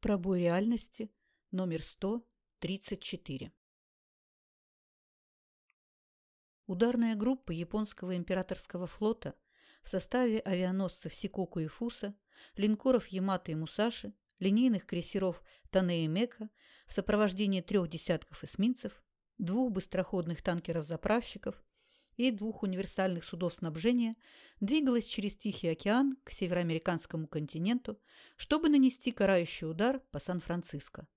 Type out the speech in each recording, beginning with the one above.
Пробой реальности номер 134. Ударная группа японского императорского флота в составе авианосцев Сикоку и Фуса, линкоров Ямато и Мусаши, линейных крейсеров Тане и Мека в сопровождении трех десятков эсминцев, двух быстроходных танкеров-заправщиков и двух универсальных судов снабжения двигалась через Тихий океан к североамериканскому континенту, чтобы нанести карающий удар по Сан-Франциско.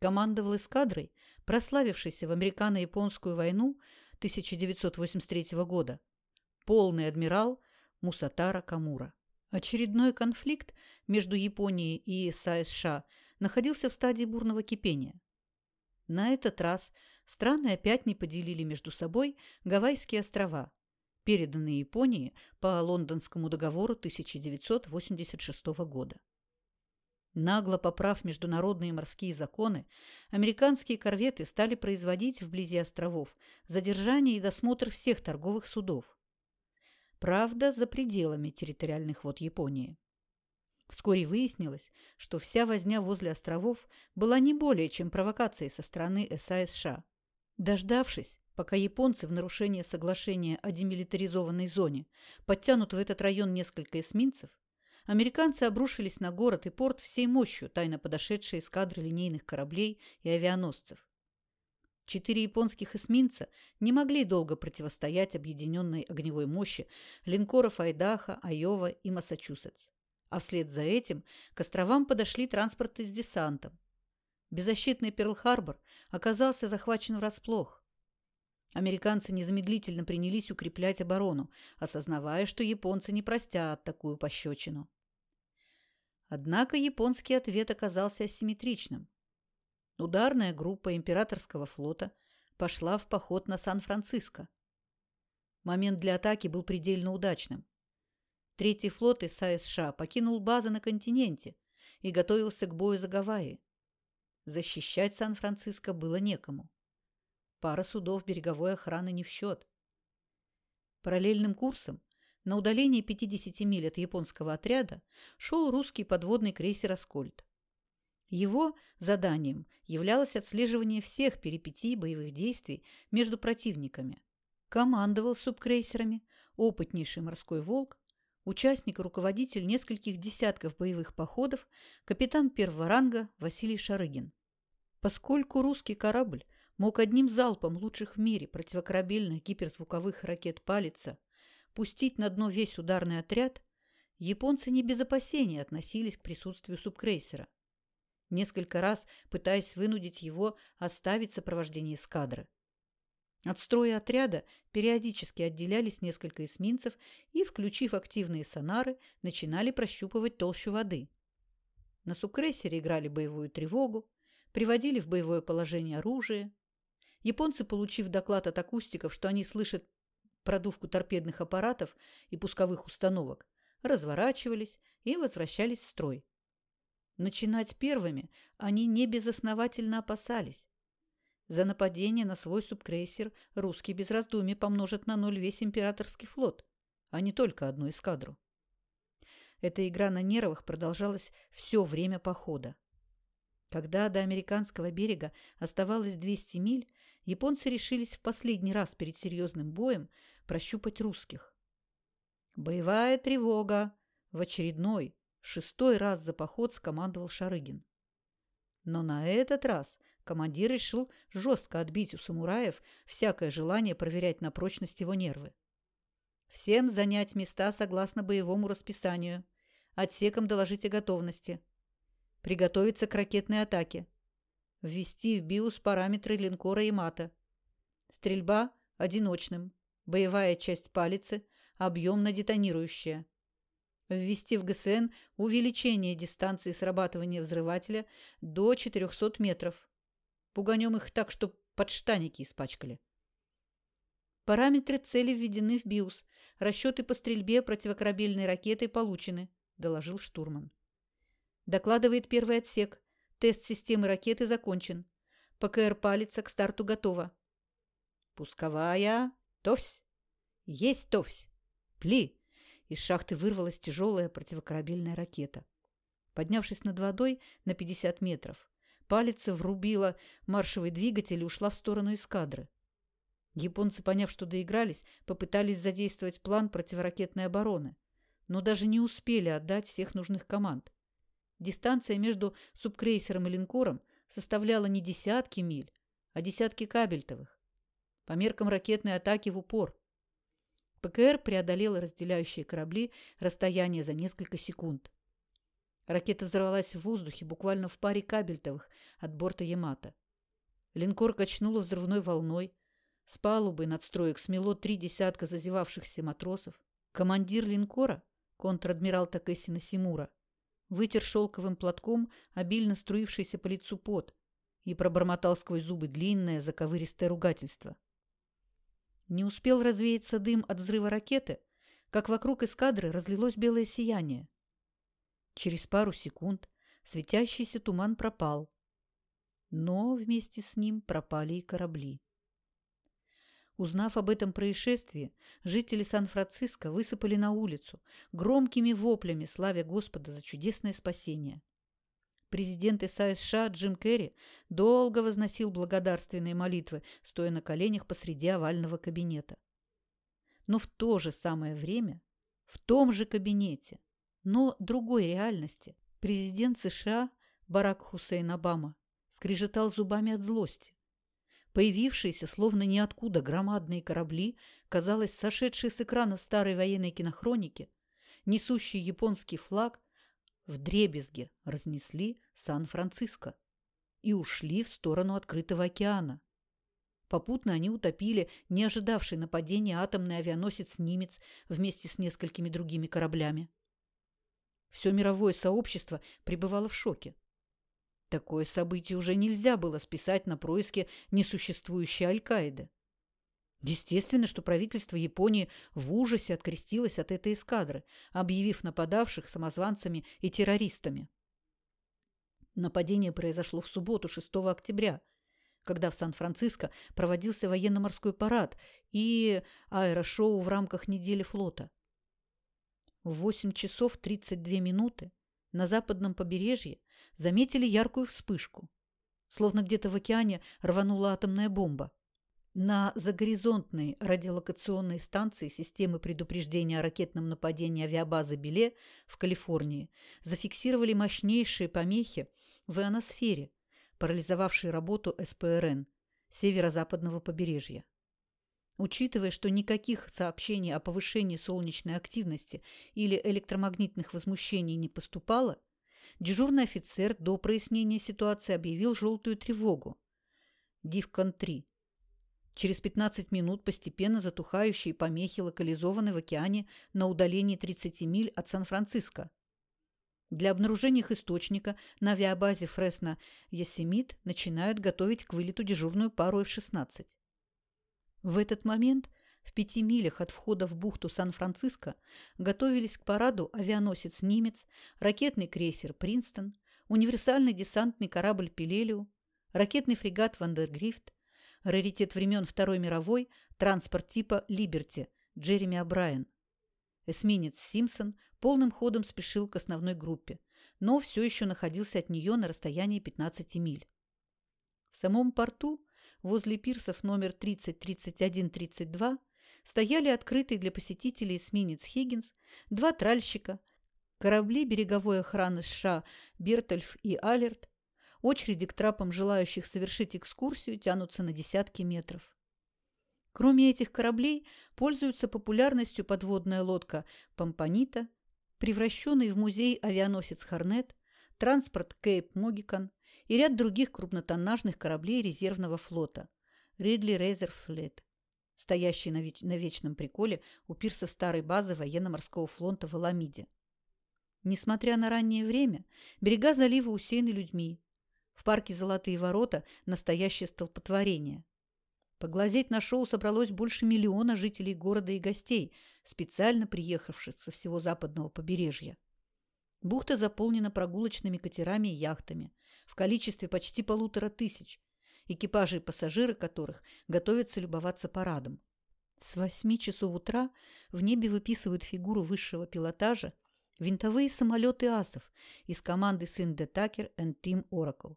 Командовал эскадрой, прославившейся в американо-японскую войну 1983 года, полный адмирал Мусатара Камура. Очередной конфликт между Японией и США находился в стадии бурного кипения. На этот раз страны опять не поделили между собой Гавайские острова, переданные Японии по Лондонскому договору 1986 года. Нагло поправ международные морские законы, американские корветы стали производить вблизи островов задержание и досмотр всех торговых судов. Правда, за пределами территориальных вод Японии. Вскоре выяснилось, что вся возня возле островов была не более чем провокацией со стороны САСШ. Дождавшись, пока японцы в нарушение соглашения о демилитаризованной зоне подтянут в этот район несколько эсминцев, американцы обрушились на город и порт всей мощью тайно подошедшей эскадры линейных кораблей и авианосцев. Четыре японских эсминца не могли долго противостоять объединенной огневой мощи линкоров Айдаха, Айова и Массачусетс. А вслед за этим к островам подошли транспорты с десантом. Беззащитный Перл-Харбор оказался захвачен врасплох. Американцы незамедлительно принялись укреплять оборону, осознавая, что японцы не простят такую пощечину. Однако японский ответ оказался асимметричным. Ударная группа императорского флота пошла в поход на Сан-Франциско. Момент для атаки был предельно удачным. Третий флот из США покинул базы на континенте и готовился к бою за Гавайи. Защищать Сан-Франциско было некому. Пара судов береговой охраны не в счет. Параллельным курсом на удалении 50 миль от японского отряда шел русский подводный крейсер «Аскольд». Его заданием являлось отслеживание всех перипетий боевых действий между противниками. Командовал субкрейсерами опытнейший морской волк участник и руководитель нескольких десятков боевых походов, капитан первого ранга Василий Шарыгин. Поскольку русский корабль мог одним залпом лучших в мире противокорабельных гиперзвуковых ракет «Палица» пустить на дно весь ударный отряд, японцы не без опасения относились к присутствию субкрейсера, несколько раз пытаясь вынудить его оставить сопровождение эскадры. От строя отряда периодически отделялись несколько эсминцев и, включив активные сонары, начинали прощупывать толщу воды. На субкрейсере играли боевую тревогу, приводили в боевое положение оружие. Японцы, получив доклад от акустиков, что они слышат продувку торпедных аппаратов и пусковых установок, разворачивались и возвращались в строй. Начинать первыми они небезосновательно опасались. За нападение на свой субкрейсер русский без раздумий помножит на ноль весь императорский флот, а не только одну эскадру. Эта игра на нервах продолжалась все время похода. Когда до американского берега оставалось 200 миль, японцы решились в последний раз перед серьезным боем прощупать русских. «Боевая тревога!» В очередной, шестой раз за поход скомандовал Шарыгин. Но на этот раз командир решил жестко отбить у самураев всякое желание проверять на прочность его нервы. Всем занять места согласно боевому расписанию. Отсеком доложить о готовности. Приготовиться к ракетной атаке. Ввести в БИУС параметры линкора и мата. Стрельба одиночным. Боевая часть палицы объемно-детонирующая. Ввести в ГСН увеличение дистанции срабатывания взрывателя до 400 метров. Пуганем их так, что подштаники испачкали. Параметры цели введены в БИУС. Расчеты по стрельбе противокорабельной ракетой получены, доложил штурман. Докладывает первый отсек. Тест системы ракеты закончен. ПКР палится к старту готова. Пусковая. Товсь. Есть товсь. Пли. Из шахты вырвалась тяжелая противокорабельная ракета. Поднявшись над водой на 50 метров, палица врубила маршевый двигатель и ушла в сторону эскадры. Японцы, поняв, что доигрались, попытались задействовать план противоракетной обороны, но даже не успели отдать всех нужных команд. Дистанция между субкрейсером и линкором составляла не десятки миль, а десятки кабельтовых. По меркам ракетной атаки в упор. ПКР преодолела разделяющие корабли расстояние за несколько секунд. Ракета взорвалась в воздухе буквально в паре кабельтовых от борта Ямато. Линкор качнуло взрывной волной. С палубы надстроек смело три десятка зазевавшихся матросов. Командир линкора, контр-адмирал Такеси Насимура, вытер шелковым платком обильно струившийся по лицу пот и пробормотал сквозь зубы длинное заковыристое ругательство. Не успел развеяться дым от взрыва ракеты, как вокруг эскадры разлилось белое сияние. Через пару секунд светящийся туман пропал, но вместе с ним пропали и корабли. Узнав об этом происшествии, жители Сан-Франциско высыпали на улицу, громкими воплями славя Господа за чудесное спасение. Президент США Джим Керри долго возносил благодарственные молитвы, стоя на коленях посреди овального кабинета. Но в то же самое время, в том же кабинете, но другой реальности, президент США Барак Хусейн Обама скрежетал зубами от злости. Появившиеся, словно ниоткуда, громадные корабли, казалось, сошедшие с экранов старой военной кинохроники, несущие японский флаг, в дребезге разнесли Сан-Франциско и ушли в сторону открытого океана. Попутно они утопили не ожидавший нападения атомный авианосец «Нимец» вместе с несколькими другими кораблями. Все мировое сообщество пребывало в шоке. Такое событие уже нельзя было списать на происки несуществующей Аль-Каиды. Естественно, что правительство Японии в ужасе открестилось от этой эскадры, объявив нападавших самозванцами и террористами. Нападение произошло в субботу, 6 октября, когда в Сан-Франциско проводился военно-морской парад и аэрошоу в рамках недели флота. В 8 часов 32 минуты на западном побережье заметили яркую вспышку. Словно где-то в океане рванула атомная бомба. На загоризонтной радиолокационной станции системы предупреждения о ракетном нападении авиабазы Беле в Калифорнии зафиксировали мощнейшие помехи в ионосфере, парализовавшие работу СПРН северо-западного побережья. Учитывая, что никаких сообщений о повышении солнечной активности или электромагнитных возмущений не поступало, дежурный офицер до прояснения ситуации объявил желтую тревогу. Дивкон-3. Через 15 минут постепенно затухающие помехи локализованы в океане на удалении 30 миль от Сан-Франциско. Для обнаружения их источника на авиабазе Фресно-Ясемит начинают готовить к вылету дежурную пару F-16. В этот момент в пяти милях от входа в бухту Сан-Франциско готовились к параду авианосец «Нимец», ракетный крейсер «Принстон», универсальный десантный корабль «Пелелиу», ракетный фрегат «Вандергрифт», раритет времен Второй мировой, транспорт типа «Либерти» Джереми О'Брайен. Эсминец «Симпсон» полным ходом спешил к основной группе, но все еще находился от нее на расстоянии 15 миль. В самом порту, возле пирсов номер 30, 31, 32, стояли открытые для посетителей эсминец «Хиггинс», два тральщика, корабли береговой охраны США «Бертольф» и «Алерт», очереди к трапам желающих совершить экскурсию тянутся на десятки метров. Кроме этих кораблей, пользуются популярностью подводная лодка «Помпанита», превращенный в музей авианосец «Хорнет», транспорт «Кейп Могикан» и ряд других крупнотоннажных кораблей резервного флота «Ридли Рейзер Флет», стоящий на, веч на вечном приколе у пирсов старой базы военно-морского флота в Аламиде. Несмотря на раннее время, берега залива усеяны людьми. В парке «Золотые ворота» настоящее столпотворение. Поглазеть на шоу собралось больше миллиона жителей города и гостей, специально приехавших со всего западного побережья. Бухта заполнена прогулочными катерами и яхтами в количестве почти полутора тысяч, экипажи и пассажиры которых готовятся любоваться парадом. С восьми часов утра в небе выписывают фигуру высшего пилотажа Винтовые самолеты асов из команды Синде Такер and Team Oracle.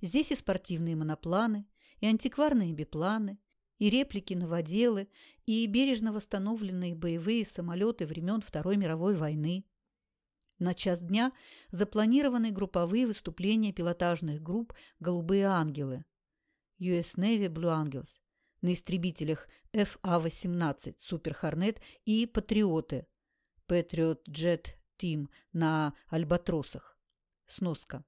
Здесь и спортивные монопланы, и антикварные бипланы, и реплики-новоделы, и бережно восстановленные боевые самолеты времен Второй мировой войны. На час дня запланированы групповые выступления пилотажных групп «Голубые ангелы» US Navy Blue Angels на истребителях FA-18 Super Hornet и «Патриоты» Patriot Jet Team на «Альбатросах». Сноска.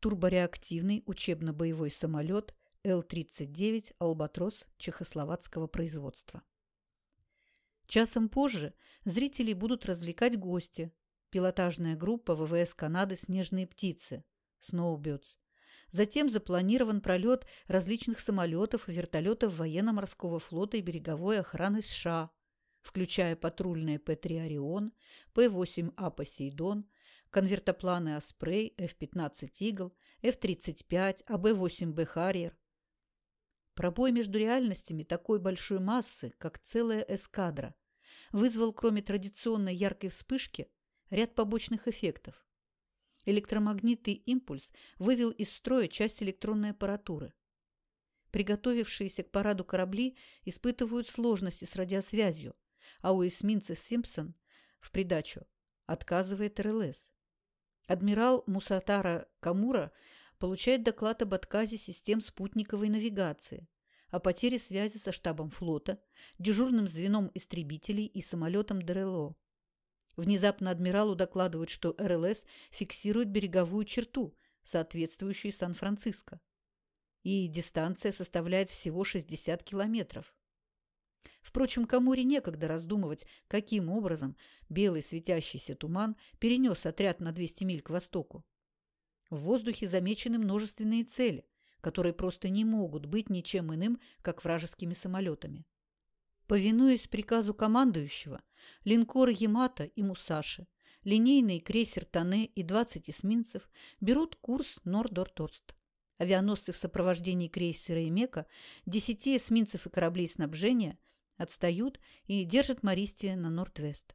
Турбореактивный учебно-боевой самолет Л-39 «Албатрос» чехословацкого производства. Часом позже зрителей будут развлекать гости. Пилотажная группа ВВС Канады «Снежные птицы» Snowbirds. Затем запланирован пролет различных самолетов и вертолетов военно-морского флота и береговой охраны США, включая патрульные П-3 «Орион», П-8А «Посейдон», конвертопланы «Оспрей», F-15 «Игл», F-35, AV-8B «Харриер». Пробой между реальностями такой большой массы, как целая эскадра, вызвал, кроме традиционной яркой вспышки, ряд побочных эффектов. Электромагнитный импульс вывел из строя часть электронной аппаратуры. Приготовившиеся к параду корабли испытывают сложности с радиосвязью, а у эсминца «Симпсон» в придачу отказывает РЛС. Адмирал Мусатара Камура получает доклад об отказе систем спутниковой навигации, о потере связи со штабом флота, дежурным звеном истребителей и самолетом ДРЛО. Внезапно адмиралу докладывают, что РЛС фиксирует береговую черту, соответствующую Сан-Франциско. И дистанция составляет всего 60 километров. Впрочем, Камуре некогда раздумывать, каким образом белый светящийся туман перенес отряд на 200 миль к востоку. В воздухе замечены множественные цели, которые просто не могут быть ничем иным, как вражескими самолетами. Повинуясь приказу командующего, линкоры Ямато и Мусаши, линейный крейсер Тане и 20 эсминцев берут курс Нордорторст. Авианосцы в сопровождении крейсера Эмека, 10 эсминцев и кораблей снабжения отстают и держат Мористия на Норд-Вест.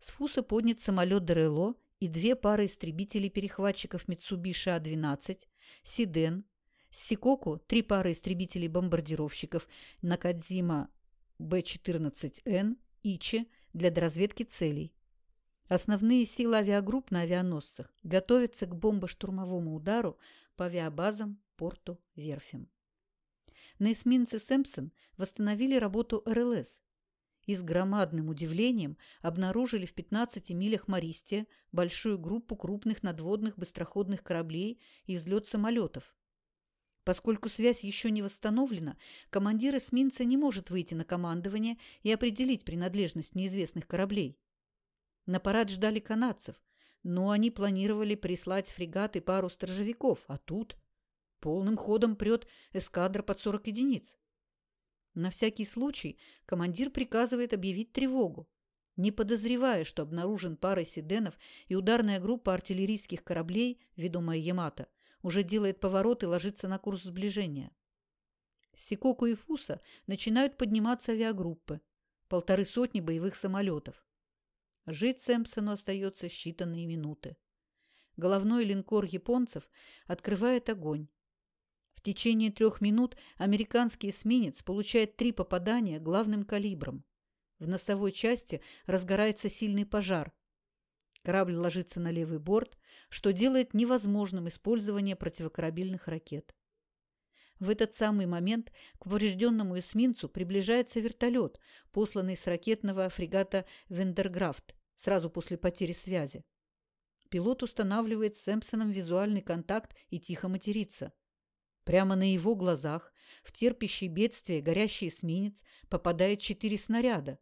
С Фуса поднят самолет ДРЛО и две пары истребителей-перехватчиков Mitsubishi А-12, Сиден, Сикоку три пары истребителей-бомбардировщиков Накадзима Б-14Н, Ичи для доразведки целей. Основные силы авиагрупп на авианосцах готовятся к бомбоштурмовому удару по авиабазам, порту, верфям. На эсминце «Сэмпсон» восстановили работу РЛС и с громадным удивлением обнаружили в 15 милях Мористия большую группу крупных надводных быстроходных кораблей и взлет самолетов, Поскольку связь еще не восстановлена, командир эсминца не может выйти на командование и определить принадлежность неизвестных кораблей. На парад ждали канадцев, но они планировали прислать фрегат и пару стражевиков, а тут полным ходом прет эскадра под 40 единиц. На всякий случай командир приказывает объявить тревогу, не подозревая, что обнаружен пара седенов и ударная группа артиллерийских кораблей, ведомая Ямато, уже делает поворот и ложится на курс сближения. С Сикоку и Фуса начинают подниматься авиагруппы, полторы сотни боевых самолетов. Жить Сэмпсону остается считанные минуты. Головной линкор японцев открывает огонь. В течение трех минут американский эсминец получает три попадания главным калибром. В носовой части разгорается сильный пожар. Корабль ложится на левый борт, что делает невозможным использование противокорабельных ракет. В этот самый момент к поврежденному эсминцу приближается вертолет, посланный с ракетного фрегата «Вендерграфт» сразу после потери связи. Пилот устанавливает с Сэмпсоном визуальный контакт и тихо матерится. Прямо на его глазах в терпящий бедствие горящий эсминец попадает четыре снаряда.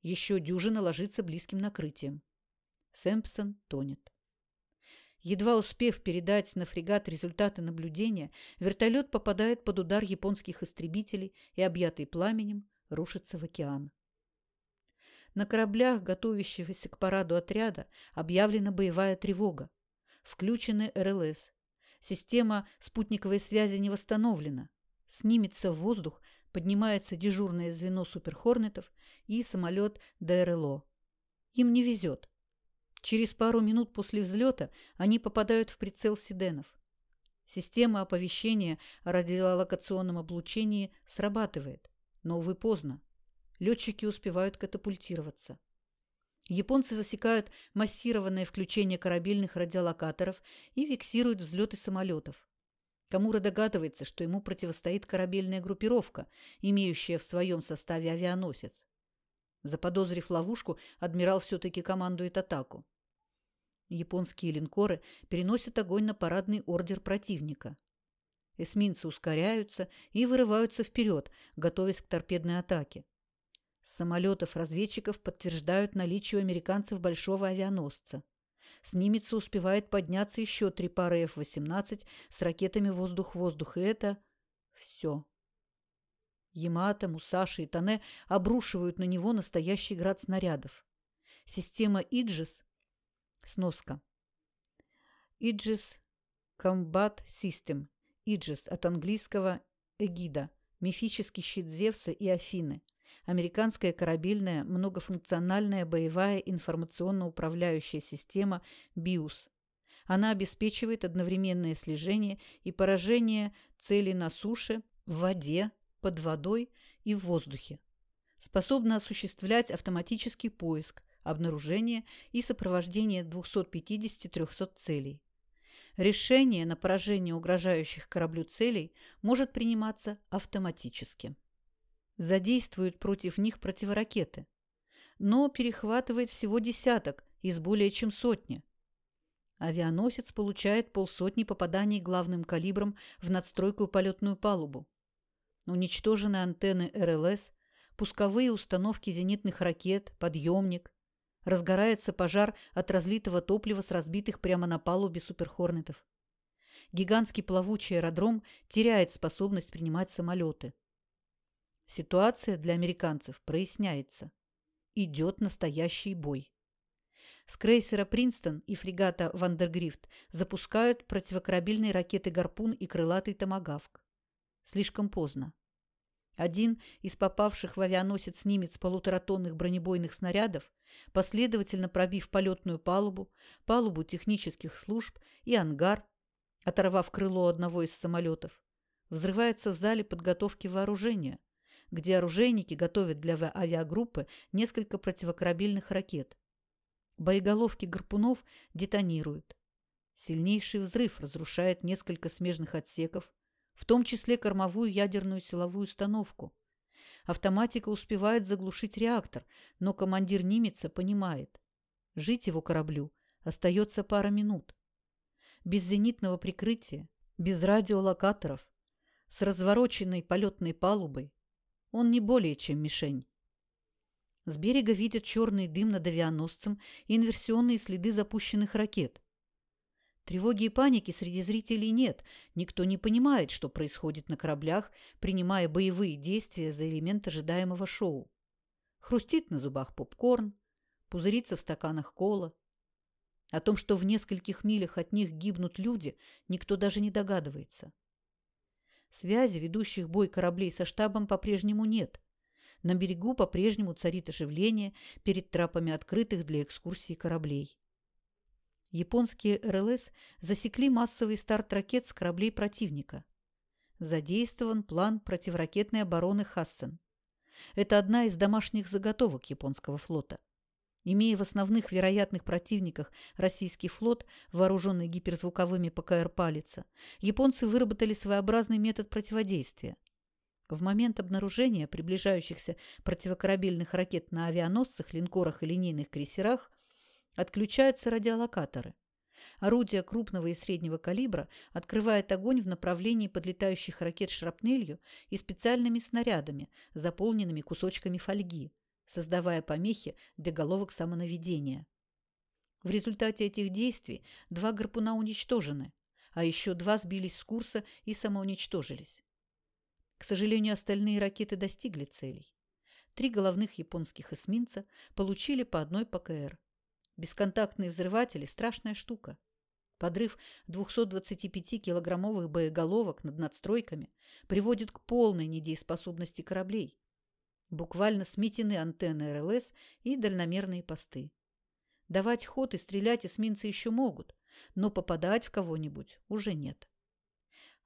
Еще дюжина ложится близким накрытием. Сэмпсон тонет. Едва успев передать на фрегат результаты наблюдения, вертолет попадает под удар японских истребителей и, объятый пламенем, рушится в океан. На кораблях, готовящегося к параду отряда, объявлена боевая тревога. Включены РЛС. Система спутниковой связи не восстановлена. Снимется в воздух, поднимается дежурное звено суперхорнетов и самолет ДРЛО. Им не везет. Через пару минут после взлета они попадают в прицел Сиденов. Система оповещения о радиолокационном облучении срабатывает, но, увы, поздно. Летчики успевают катапультироваться. Японцы засекают массированное включение корабельных радиолокаторов и фиксируют взлеты самолетов. Камура догадывается, что ему противостоит корабельная группировка, имеющая в своем составе авианосец. Заподозрив ловушку, адмирал все-таки командует атаку. Японские линкоры переносят огонь на парадный ордер противника. Эсминцы ускоряются и вырываются вперед, готовясь к торпедной атаке. С самолетов разведчиков подтверждают наличие у американцев большого авианосца. С Нимица успевает подняться еще три пары F-18 с ракетами воздух-воздух, и это все. Ямато, Мусаши и Тане обрушивают на него настоящий град снарядов. Система Иджис Сноска. Иджис Combat System. Иджис от английского «эгида» – мифический щит Зевса и Афины. Американская корабельная многофункциональная боевая информационно-управляющая система БИУС. Она обеспечивает одновременное слежение и поражение целей на суше, в воде, под водой и в воздухе. Способна осуществлять автоматический поиск, обнаружение и сопровождение 250-300 целей. Решение на поражение угрожающих кораблю целей может приниматься автоматически. Задействует против них противоракеты, но перехватывает всего десяток из более чем сотни. Авианосец получает полсотни попаданий главным калибром в надстройку полетную палубу. Уничтожены антенны РЛС, пусковые установки зенитных ракет, подъемник, Разгорается пожар от разлитого топлива с разбитых прямо на палубе суперхорнетов. Гигантский плавучий аэродром теряет способность принимать самолеты. Ситуация для американцев проясняется. Идет настоящий бой. С крейсера «Принстон» и фрегата «Вандергрифт» запускают противокорабельные ракеты «Гарпун» и крылатый «Томагавк». Слишком поздно. Один из попавших в авианосец немец полуторатонных бронебойных снарядов последовательно пробив полетную палубу, палубу технических служб и ангар, оторвав крыло одного из самолетов, взрывается в зале подготовки вооружения, где оружейники готовят для авиагруппы несколько противокорабельных ракет. Боеголовки гарпунов детонируют. Сильнейший взрыв разрушает несколько смежных отсеков, в том числе кормовую ядерную силовую установку, Автоматика успевает заглушить реактор, но командир Нимеца понимает. Жить его кораблю остается пара минут. Без зенитного прикрытия, без радиолокаторов, с развороченной полетной палубой он не более чем мишень. С берега видят черный дым над авианосцем и инверсионные следы запущенных ракет. Тревоги и паники среди зрителей нет. Никто не понимает, что происходит на кораблях, принимая боевые действия за элемент ожидаемого шоу. Хрустит на зубах попкорн, пузырится в стаканах кола. О том, что в нескольких милях от них гибнут люди, никто даже не догадывается. Связи ведущих бой кораблей со штабом по-прежнему нет. На берегу по-прежнему царит оживление перед трапами открытых для экскурсии кораблей японские РЛС засекли массовый старт ракет с кораблей противника. Задействован план противоракетной обороны Хассен. Это одна из домашних заготовок японского флота. Имея в основных вероятных противниках российский флот, вооруженный гиперзвуковыми ПКР «Палица», японцы выработали своеобразный метод противодействия. В момент обнаружения приближающихся противокорабельных ракет на авианосцах, линкорах и линейных крейсерах Отключаются радиолокаторы. Орудие крупного и среднего калибра открывает огонь в направлении подлетающих ракет шрапнелью и специальными снарядами, заполненными кусочками фольги, создавая помехи для головок самонаведения. В результате этих действий два гарпуна уничтожены, а еще два сбились с курса и самоуничтожились. К сожалению, остальные ракеты достигли целей. Три головных японских эсминца получили по одной ПКР. Бесконтактные взрыватели – страшная штука. Подрыв 225-килограммовых боеголовок над надстройками приводит к полной недееспособности кораблей. Буквально сметены антенны РЛС и дальномерные посты. Давать ход и стрелять эсминцы еще могут, но попадать в кого-нибудь уже нет.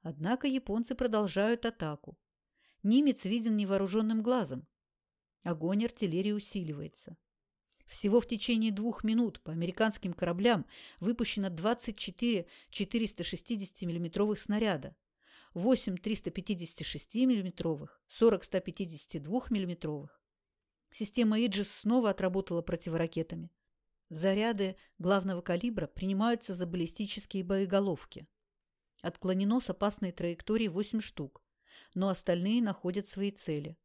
Однако японцы продолжают атаку. Немец виден невооруженным глазом. Огонь артиллерии усиливается. Всего в течение двух минут по американским кораблям выпущено 24 460 миллиметровых снаряда, 8 356 миллиметровых, 40 152 миллиметровых. Система Иджис снова отработала противоракетами. Заряды главного калибра принимаются за баллистические боеголовки. Отклонено с опасной траектории 8 штук, но остальные находят свои цели.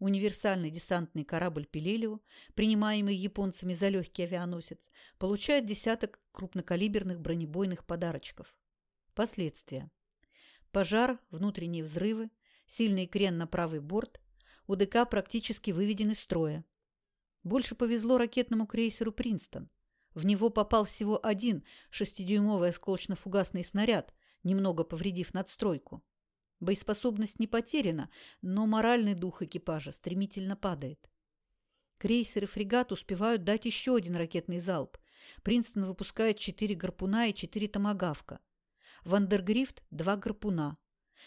Универсальный десантный корабль «Пелелио», принимаемый японцами за легкий авианосец, получает десяток крупнокалиберных бронебойных подарочков. Последствия. Пожар, внутренние взрывы, сильный крен на правый борт, УДК практически выведен из строя. Больше повезло ракетному крейсеру «Принстон». В него попал всего один шестидюймовый осколочно-фугасный снаряд, немного повредив надстройку. Боеспособность не потеряна, но моральный дух экипажа стремительно падает. Крейсер и фрегат успевают дать еще один ракетный залп. Принстон выпускает четыре гарпуна и четыре томагавка. Вандергрифт – два гарпуна.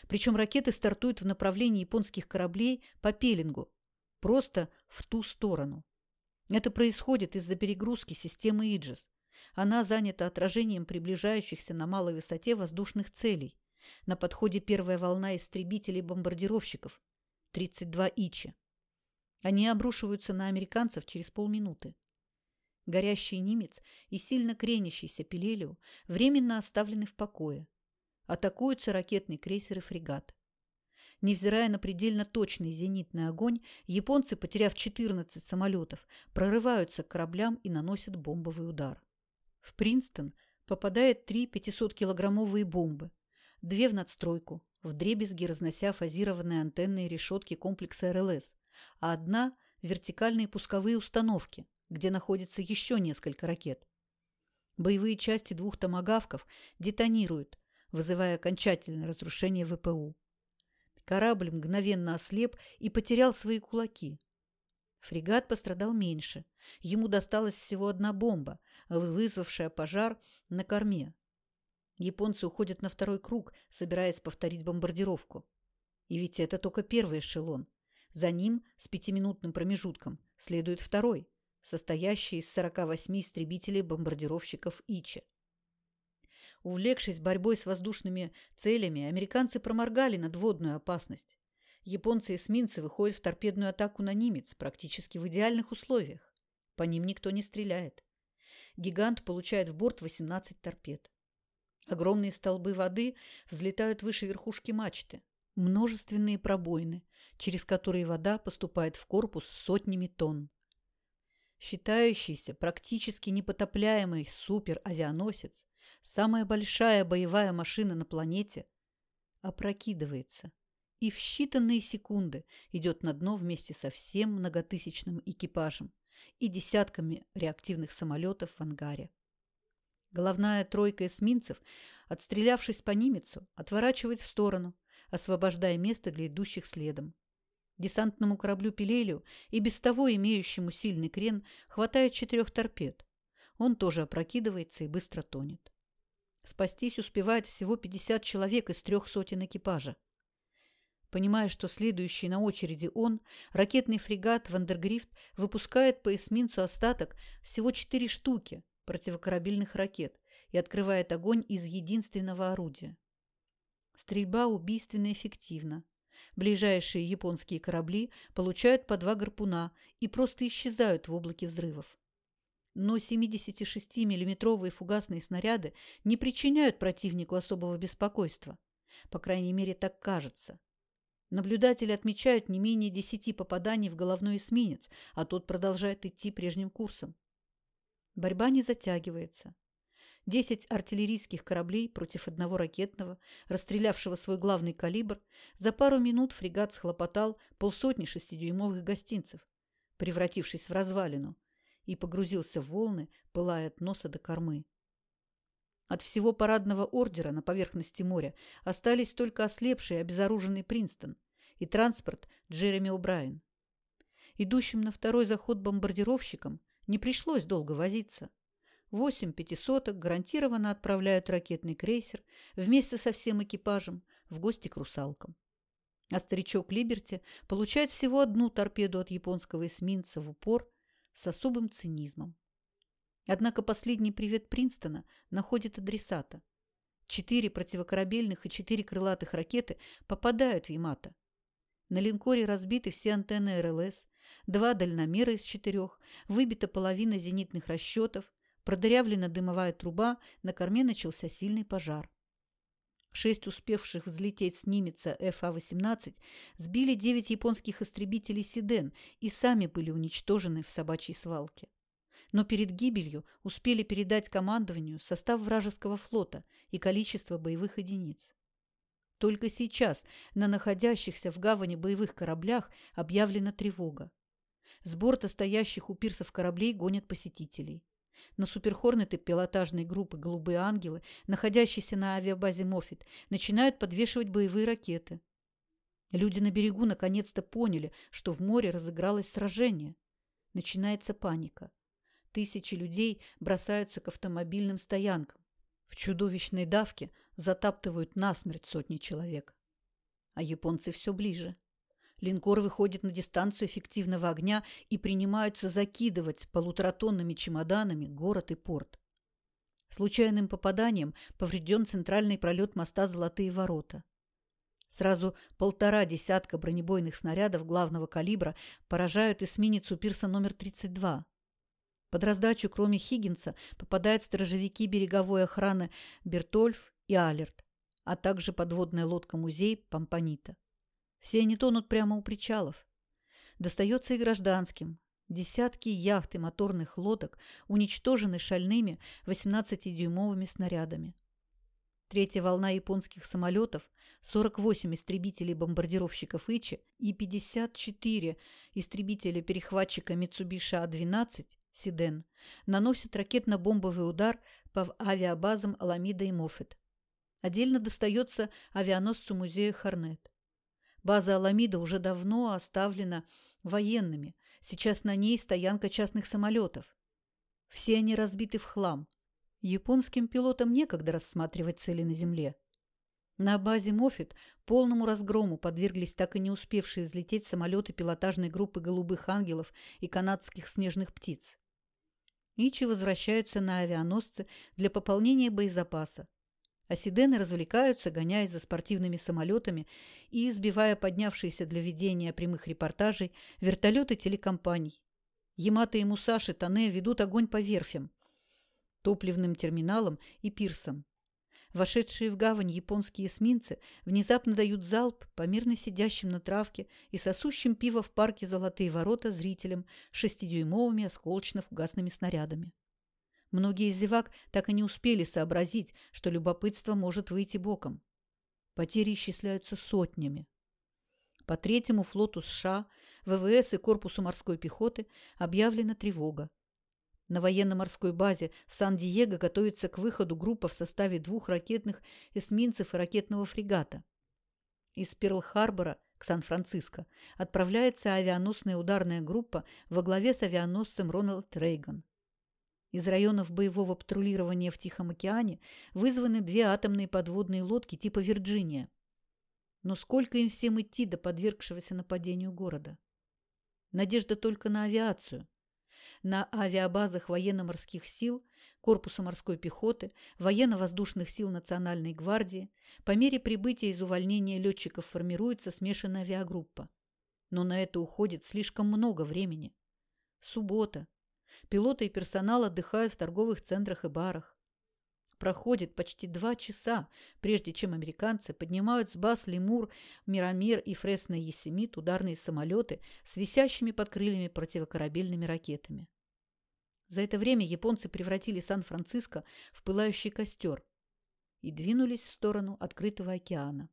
Причем ракеты стартуют в направлении японских кораблей по пеленгу, просто в ту сторону. Это происходит из-за перегрузки системы Иджис. Она занята отражением приближающихся на малой высоте воздушных целей. На подходе первая волна истребителей-бомбардировщиков. 32 Ичи. Они обрушиваются на американцев через полминуты. Горящий немец и сильно кренящийся Пелелио временно оставлены в покое. Атакуются ракетный крейсер и фрегат. Невзирая на предельно точный зенитный огонь, японцы, потеряв 14 самолетов, прорываются к кораблям и наносят бомбовый удар. В Принстон попадает три 500-килограммовые бомбы, две в надстройку, вдребезги разнося фазированные антенные решетки комплекса РЛС, а одна – вертикальные пусковые установки, где находится еще несколько ракет. Боевые части двух томагавков детонируют, вызывая окончательное разрушение ВПУ. Корабль мгновенно ослеп и потерял свои кулаки. Фрегат пострадал меньше. Ему досталась всего одна бомба, вызвавшая пожар на корме. Японцы уходят на второй круг, собираясь повторить бомбардировку. И ведь это только первый эшелон. За ним с пятиминутным промежутком следует второй, состоящий из 48 истребителей-бомбардировщиков Ичи. Увлекшись борьбой с воздушными целями, американцы проморгали надводную опасность. Японцы-эсминцы выходят в торпедную атаку на Нимец практически в идеальных условиях. По ним никто не стреляет. Гигант получает в борт 18 торпед. Огромные столбы воды взлетают выше верхушки мачты. Множественные пробоины, через которые вода поступает в корпус сотнями тонн. Считающийся практически непотопляемый суперавианосец, самая большая боевая машина на планете, опрокидывается и в считанные секунды идет на дно вместе со всем многотысячным экипажем и десятками реактивных самолетов в ангаре. Головная тройка эсминцев, отстрелявшись по Нимецу, отворачивает в сторону, освобождая место для идущих следом. Десантному кораблю Пелелию и без того имеющему сильный крен хватает четырех торпед. Он тоже опрокидывается и быстро тонет. Спастись успевает всего 50 человек из трех сотен экипажа. Понимая, что следующий на очереди он, ракетный фрегат «Вандергрифт» выпускает по эсминцу остаток всего четыре штуки, противокорабельных ракет и открывает огонь из единственного орудия. Стрельба убийственно эффективна. Ближайшие японские корабли получают по два гарпуна и просто исчезают в облаке взрывов. Но 76 миллиметровые фугасные снаряды не причиняют противнику особого беспокойства. По крайней мере, так кажется. Наблюдатели отмечают не менее десяти попаданий в головной эсминец, а тот продолжает идти прежним курсом. Борьба не затягивается. Десять артиллерийских кораблей против одного ракетного, расстрелявшего свой главный калибр, за пару минут фрегат схлопотал полсотни шестидюймовых гостинцев, превратившись в развалину, и погрузился в волны, пылая от носа до кормы. От всего парадного ордера на поверхности моря остались только ослепший и обезоруженный Принстон и транспорт Джереми О'Брайен. Идущим на второй заход бомбардировщикам – не пришлось долго возиться. Восемь пятисоток гарантированно отправляют ракетный крейсер вместе со всем экипажем в гости к русалкам. А старичок Либерти получает всего одну торпеду от японского эсминца в упор с особым цинизмом. Однако последний привет Принстона находит адресата. Четыре противокорабельных и четыре крылатых ракеты попадают в Ямато. На линкоре разбиты все антенны РЛС, два дальномера из четырех, выбита половина зенитных расчетов, продырявлена дымовая труба, на корме начался сильный пожар. Шесть успевших взлететь с Нимеца ФА-18 сбили девять японских истребителей «Сиден» и сами были уничтожены в собачьей свалке. Но перед гибелью успели передать командованию состав вражеского флота и количество боевых единиц. Только сейчас на находящихся в гавани боевых кораблях объявлена тревога. С борта стоящих у пирсов кораблей гонят посетителей. На суперхорнеты пилотажной группы «Голубые ангелы», находящиеся на авиабазе «Моффит», начинают подвешивать боевые ракеты. Люди на берегу наконец-то поняли, что в море разыгралось сражение. Начинается паника. Тысячи людей бросаются к автомобильным стоянкам. В чудовищной давке затаптывают насмерть сотни человек. А японцы все ближе. Линкор выходит на дистанцию эффективного огня и принимаются закидывать полуторатонными чемоданами город и порт. Случайным попаданием поврежден центральный пролет моста «Золотые ворота». Сразу полтора десятка бронебойных снарядов главного калибра поражают эсминницу пирса номер 32. Под раздачу, кроме Хиггинса, попадают сторожевики береговой охраны Бертольф и Алерт, а также подводная лодка-музей Помпанита. Все они тонут прямо у причалов. Достается и гражданским. Десятки яхт и моторных лодок уничтожены шальными 18-дюймовыми снарядами. Третья волна японских самолетов, 48 истребителей-бомбардировщиков Ичи и 54 истребителя-перехватчика Mitsubishi А-12 Сиден наносят ракетно-бомбовый удар по авиабазам Аламида и Моффет. Отдельно достается авианосцу музея Хорнет. База Аламида уже давно оставлена военными. Сейчас на ней стоянка частных самолетов. Все они разбиты в хлам. Японским пилотам некогда рассматривать цели на земле. На базе Моффит полному разгрому подверглись так и не успевшие взлететь самолеты пилотажной группы «Голубых ангелов» и канадских «Снежных птиц». Ичи возвращаются на авианосцы для пополнения боезапаса. А Сидены развлекаются, гоняясь за спортивными самолетами и избивая поднявшиеся для ведения прямых репортажей вертолеты телекомпаний. Ямато и Мусаши Тане ведут огонь по верфям, топливным терминалам и пирсам. Вошедшие в гавань японские эсминцы внезапно дают залп по мирно сидящим на травке и сосущим пиво в парке «Золотые ворота» зрителям шестидюймовыми осколочно-фугасными снарядами. Многие из зевак так и не успели сообразить, что любопытство может выйти боком. Потери исчисляются сотнями. По третьему флоту США, ВВС и Корпусу морской пехоты объявлена тревога. На военно-морской базе в Сан-Диего готовится к выходу группа в составе двух ракетных эсминцев и ракетного фрегата. Из Перл-Харбора к Сан-Франциско отправляется авианосная ударная группа во главе с авианосцем Рональд Рейган. Из районов боевого патрулирования в Тихом океане вызваны две атомные подводные лодки типа «Вирджиния». Но сколько им всем идти до подвергшегося нападению города? Надежда только на авиацию. На авиабазах военно-морских сил, корпуса морской пехоты, военно-воздушных сил Национальной гвардии по мере прибытия из увольнения летчиков формируется смешанная авиагруппа. Но на это уходит слишком много времени. Суббота, Пилоты и персонал отдыхают в торговых центрах и барах. Проходит почти два часа, прежде чем американцы поднимают с баз «Лемур», «Мирамир» и «Фресно-Есемит» ударные самолеты с висящими под крыльями противокорабельными ракетами. За это время японцы превратили Сан-Франциско в пылающий костер и двинулись в сторону открытого океана.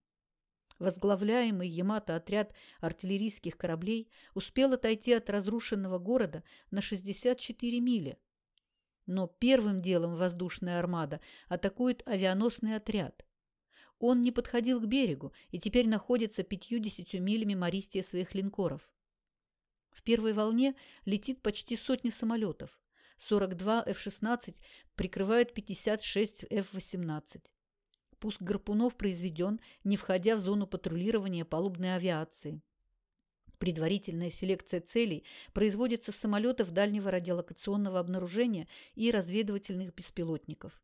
Возглавляемый Ямато отряд артиллерийских кораблей успел отойти от разрушенного города на 64 мили. Но первым делом воздушная армада атакует авианосный отряд. Он не подходил к берегу и теперь находится 50 милями мористия своих линкоров. В первой волне летит почти сотня самолетов. 42 F-16 прикрывают 56 F-18. Пуск гарпунов произведен, не входя в зону патрулирования палубной авиации. Предварительная селекция целей производится с самолетов дальнего радиолокационного обнаружения и разведывательных беспилотников.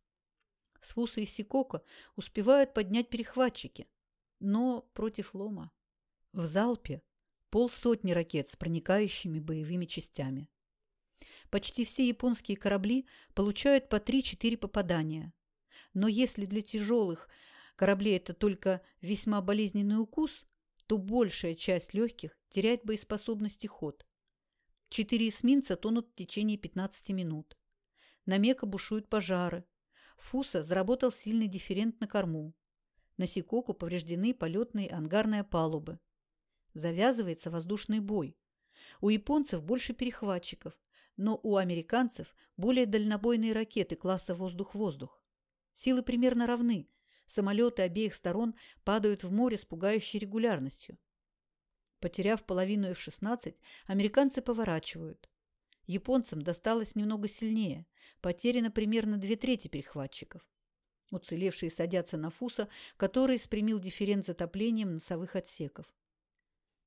С Фуса и Сикока успевают поднять перехватчики, но против лома. В залпе полсотни ракет с проникающими боевыми частями. Почти все японские корабли получают по 3-4 попадания. Но если для тяжелых кораблей это только весьма болезненный укус, то большая часть легких теряет боеспособность и ход. Четыре эсминца тонут в течение 15 минут. На Мека бушуют пожары. Фуса заработал сильный дифферент на корму. На Сикоку повреждены полетные ангарные палубы. Завязывается воздушный бой. У японцев больше перехватчиков, но у американцев более дальнобойные ракеты класса «воздух-воздух». Силы примерно равны, Самолеты обеих сторон падают в море с пугающей регулярностью. Потеряв половину F-16, американцы поворачивают. Японцам досталось немного сильнее. Потеряно примерно две трети перехватчиков. Уцелевшие садятся на Фуса, который спрямил дифферент затоплением носовых отсеков.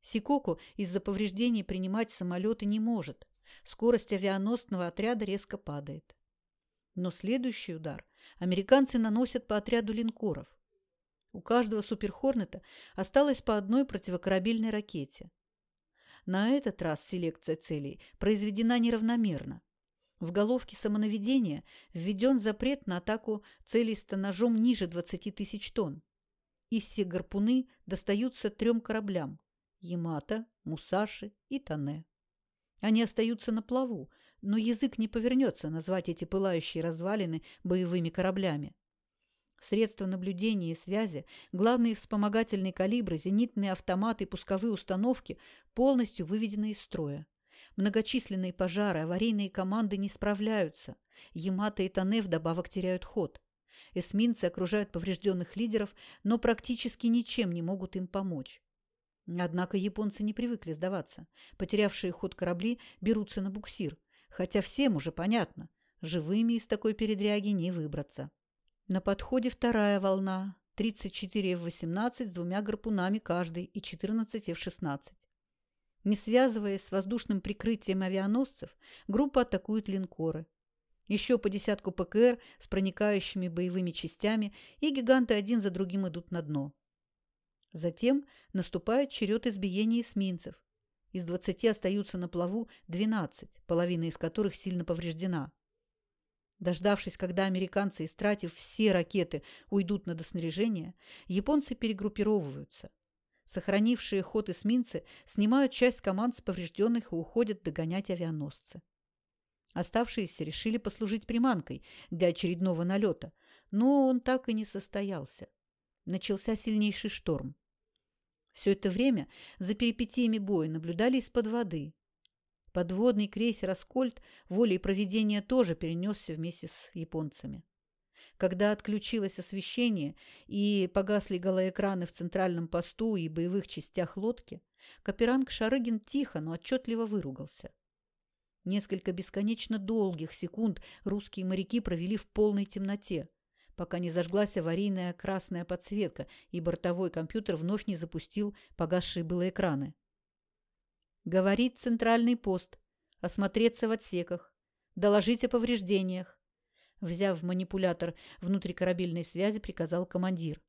Сикоку из-за повреждений принимать самолеты не может. Скорость авианосного отряда резко падает. Но следующий удар американцы наносят по отряду линкоров. У каждого суперхорнета осталось по одной противокорабельной ракете. На этот раз селекция целей произведена неравномерно. В головке самонаведения введен запрет на атаку целей с тоннажом ниже 20 тысяч тонн. И все гарпуны достаются трем кораблям – Ямато, Мусаши и Тане. Они остаются на плаву, но язык не повернется назвать эти пылающие развалины боевыми кораблями. Средства наблюдения и связи, главные вспомогательные калибры, зенитные автоматы и пусковые установки полностью выведены из строя. Многочисленные пожары, аварийные команды не справляются. Ямато и Тане вдобавок теряют ход. Эсминцы окружают поврежденных лидеров, но практически ничем не могут им помочь. Однако японцы не привыкли сдаваться. Потерявшие ход корабли берутся на буксир – хотя всем уже понятно, живыми из такой передряги не выбраться. На подходе вторая волна, 34 F-18 с двумя гарпунами каждый и 14 F-16. Не связываясь с воздушным прикрытием авианосцев, группа атакует линкоры. Еще по десятку ПКР с проникающими боевыми частями, и гиганты один за другим идут на дно. Затем наступает черед избиения эсминцев, из двадцати остаются на плаву двенадцать, половина из которых сильно повреждена. Дождавшись, когда американцы, истратив все ракеты, уйдут на доснаряжение, японцы перегруппировываются. Сохранившие ход эсминцы снимают часть команд с поврежденных и уходят догонять авианосцы. Оставшиеся решили послужить приманкой для очередного налета, но он так и не состоялся. Начался сильнейший шторм. Все это время за перипетиями боя наблюдали из-под воды. Подводный крейсер «Аскольд» волей проведения тоже перенесся вместе с японцами. Когда отключилось освещение и погасли голоэкраны в центральном посту и боевых частях лодки, Каперанг Шарыгин тихо, но отчетливо выругался. Несколько бесконечно долгих секунд русские моряки провели в полной темноте, пока не зажглась аварийная красная подсветка и бортовой компьютер вновь не запустил погасшие было экраны. «Говорит центральный пост. Осмотреться в отсеках. Доложить о повреждениях». Взяв манипулятор внутрикорабельной связи, приказал командир.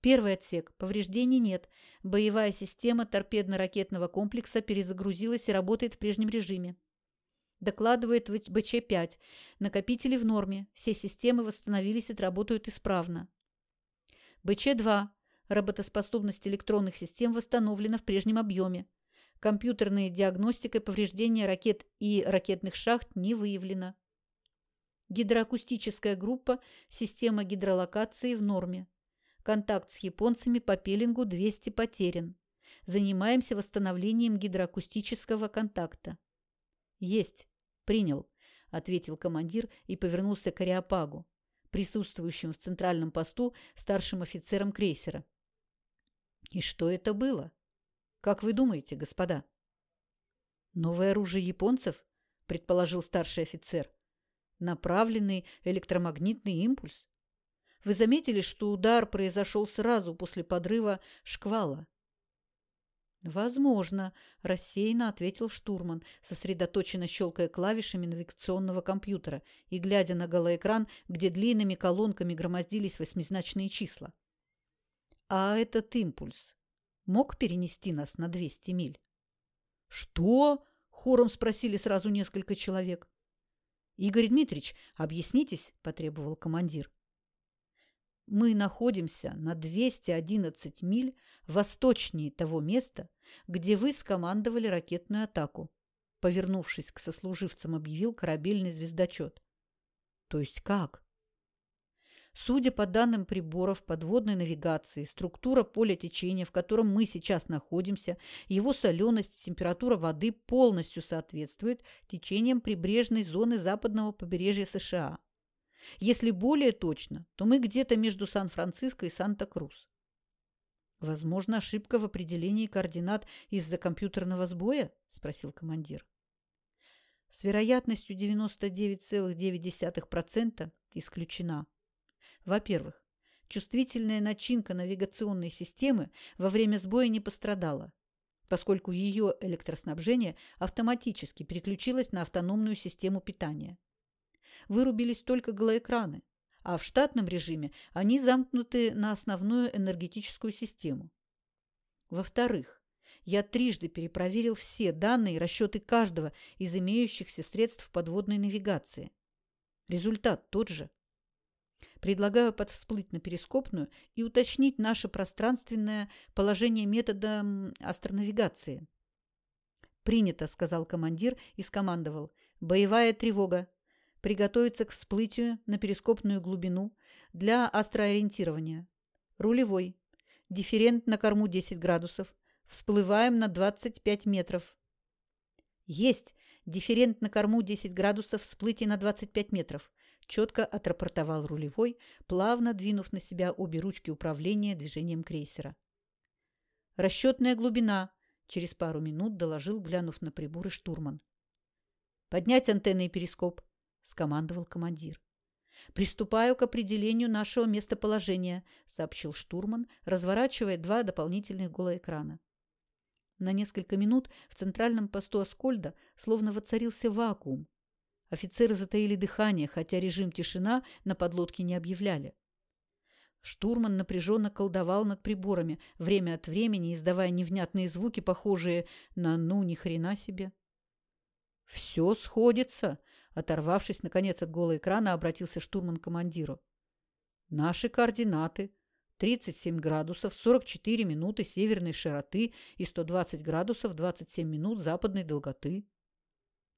Первый отсек. Повреждений нет. Боевая система торпедно-ракетного комплекса перезагрузилась и работает в прежнем режиме. Докладывает БЧ-5. Накопители в норме. Все системы восстановились и работают исправно. БЧ-2. Работоспособность электронных систем восстановлена в прежнем объеме. Компьютерная диагностика повреждения ракет и ракетных шахт не выявлена. Гидроакустическая группа «Система гидролокации» в норме. Контакт с японцами по пелингу 200 потерян. Занимаемся восстановлением гидроакустического контакта. «Есть. Принял», – ответил командир и повернулся к Ариапагу, присутствующим в центральном посту старшим офицером крейсера. «И что это было? Как вы думаете, господа?» «Новое оружие японцев?» предположил старший офицер. Направленный электромагнитный импульс. Вы заметили, что удар произошел сразу после подрыва шквала? «Возможно», – рассеянно ответил штурман, сосредоточенно щелкая клавишами навигационного компьютера и глядя на голоэкран, где длинными колонками громоздились восьмизначные числа. «А этот импульс мог перенести нас на 200 миль?» «Что?» – хором спросили сразу несколько человек. «Игорь Дмитриевич, объяснитесь», – потребовал командир. «Мы находимся на 211 миль восточнее того места, где вы скомандовали ракетную атаку», – повернувшись к сослуживцам, объявил корабельный звездочет. «То есть как?» Судя по данным приборов подводной навигации, структура поля течения, в котором мы сейчас находимся, его соленость, температура воды полностью соответствует течениям прибрежной зоны западного побережья США. Если более точно, то мы где-то между Сан-Франциско и Санта-Крус. Возможно, ошибка в определении координат из-за компьютерного сбоя? спросил командир. С вероятностью 99,9% исключена. Во-первых, чувствительная начинка навигационной системы во время сбоя не пострадала, поскольку ее электроснабжение автоматически переключилось на автономную систему питания. Вырубились только голоэкраны, а в штатном режиме они замкнуты на основную энергетическую систему. Во-вторых, я трижды перепроверил все данные и расчеты каждого из имеющихся средств подводной навигации. Результат тот же. Предлагаю подвсплыть на перископную и уточнить наше пространственное положение методом астронавигации. «Принято», — сказал командир и скомандовал. «Боевая тревога. Приготовиться к всплытию на перископную глубину для астроориентирования. Рулевой. Дифферент на корму 10 градусов. Всплываем на 25 метров». «Есть! Дифферент на корму 10 градусов, всплытие на 25 метров четко отрапортовал рулевой, плавно двинув на себя обе ручки управления движением крейсера. «Расчетная глубина», – через пару минут доложил, глянув на приборы штурман. «Поднять антенны и перископ», – скомандовал командир. «Приступаю к определению нашего местоположения», – сообщил штурман, разворачивая два дополнительных голоэкрана. На несколько минут в центральном посту Аскольда словно воцарился вакуум, Офицеры затаили дыхание, хотя режим тишина на подлодке не объявляли. Штурман напряженно колдовал над приборами, время от времени издавая невнятные звуки, похожие на «ну, ни хрена себе». «Все сходится», — оторвавшись, наконец, от голого экрана, обратился штурман к командиру. «Наши координаты. 37 градусов 44 минуты северной широты и 120 градусов 27 минут западной долготы».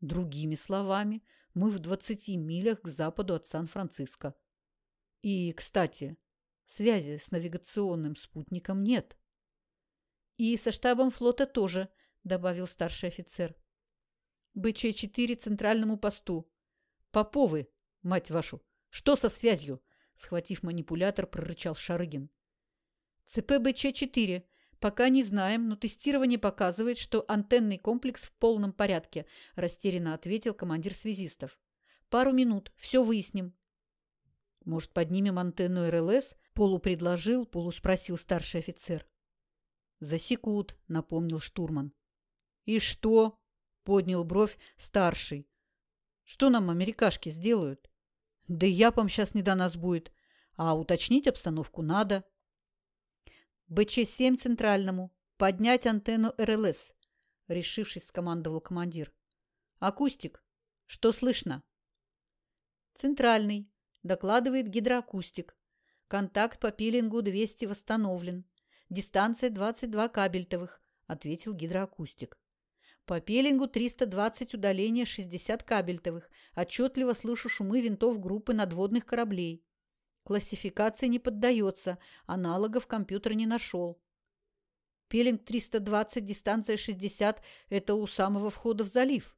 Другими словами, мы в 20 милях к западу от Сан-Франциско. И, кстати, связи с навигационным спутником нет. И со штабом флота тоже, добавил старший офицер. БЧ-4 центральному посту. Поповы, мать вашу, что со связью? Схватив манипулятор, прорычал Шарыгин. ЦП БЧ-4 «Пока не знаем, но тестирование показывает, что антенный комплекс в полном порядке», – растерянно ответил командир связистов. «Пару минут, все выясним». «Может, поднимем антенну РЛС?» – полупредложил, полуспросил старший офицер. «Засекут», – напомнил штурман. «И что?» – поднял бровь старший. «Что нам америкашки сделают?» «Да и япам сейчас не до нас будет. А уточнить обстановку надо». БЧ-7 центральному. Поднять антенну РЛС. Решившись, скомандовал командир. Акустик. Что слышно? Центральный. Докладывает гидроакустик. Контакт по пилингу 200 восстановлен. Дистанция 22 кабельтовых, ответил гидроакустик. По пелингу 320 удаления 60 кабельтовых. Отчетливо слышу шумы винтов группы надводных кораблей. Классификации не поддается, аналогов компьютер не нашел. Пелинг 320, дистанция 60 – это у самого входа в залив.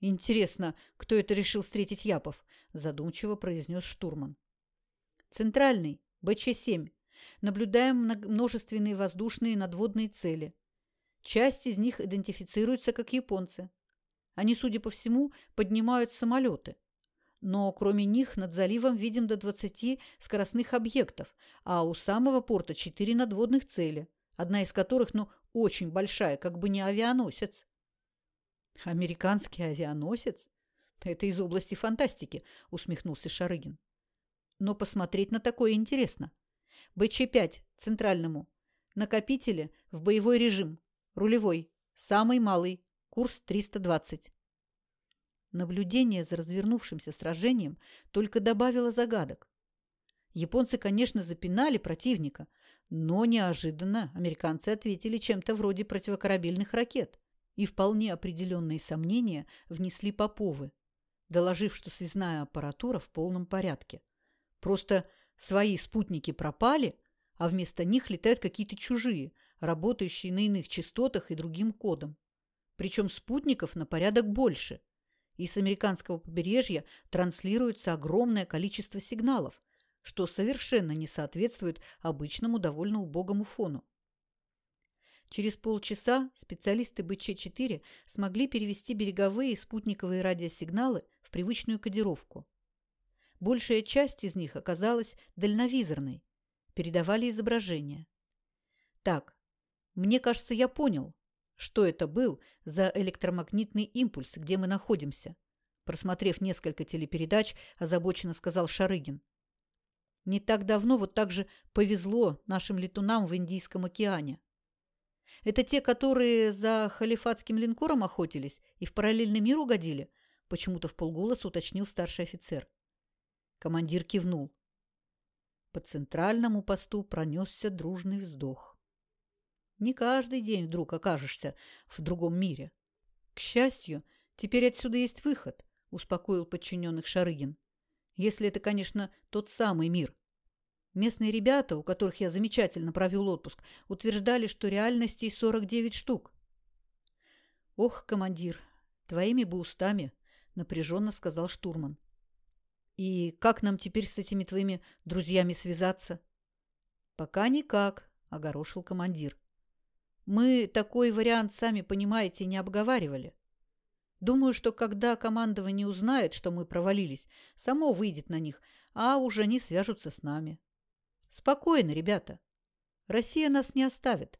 Интересно, кто это решил встретить Япов? Задумчиво произнес штурман. Центральный, БЧ-7. Наблюдаем множественные воздушные надводные цели. Часть из них идентифицируется как японцы. Они, судя по всему, поднимают самолеты. Но кроме них над заливом видим до 20 скоростных объектов, а у самого порта 4 надводных цели, одна из которых, ну, очень большая, как бы не авианосец. Американский авианосец? Это из области фантастики, усмехнулся Шарыгин. Но посмотреть на такое интересно. БЧ-5 центральному. Накопители в боевой режим. Рулевой. Самый малый. Курс 320. Наблюдение за развернувшимся сражением только добавило загадок. Японцы, конечно, запинали противника, но неожиданно американцы ответили чем-то вроде противокорабельных ракет и вполне определенные сомнения внесли Поповы, доложив, что связная аппаратура в полном порядке. Просто свои спутники пропали, а вместо них летают какие-то чужие, работающие на иных частотах и другим кодом. Причем спутников на порядок больше. И с американского побережья транслируется огромное количество сигналов, что совершенно не соответствует обычному довольно убогому фону. Через полчаса специалисты БЧ-4 смогли перевести береговые и спутниковые радиосигналы в привычную кодировку. Большая часть из них оказалась дальновизорной, передавали изображения. Так, мне кажется, я понял, что это был за электромагнитный импульс, где мы находимся. Просмотрев несколько телепередач, озабоченно сказал Шарыгин. Не так давно вот так же повезло нашим летунам в Индийском океане. Это те, которые за халифатским линкором охотились и в параллельный мир угодили? Почему-то в полголоса уточнил старший офицер. Командир кивнул. По центральному посту пронесся дружный вздох. Не каждый день вдруг окажешься в другом мире. К счастью, теперь отсюда есть выход, успокоил подчиненных Шарыгин. Если это, конечно, тот самый мир, Местные ребята, у которых я замечательно провел отпуск, утверждали, что реальностей 49 штук. «Ох, командир, твоими бы устами», — напряженно сказал штурман. «И как нам теперь с этими твоими друзьями связаться?» «Пока никак», — огорошил командир. «Мы такой вариант, сами понимаете, не обговаривали. Думаю, что когда командование узнает, что мы провалились, само выйдет на них, а уже не свяжутся с нами». Спокойно, ребята. Россия нас не оставит.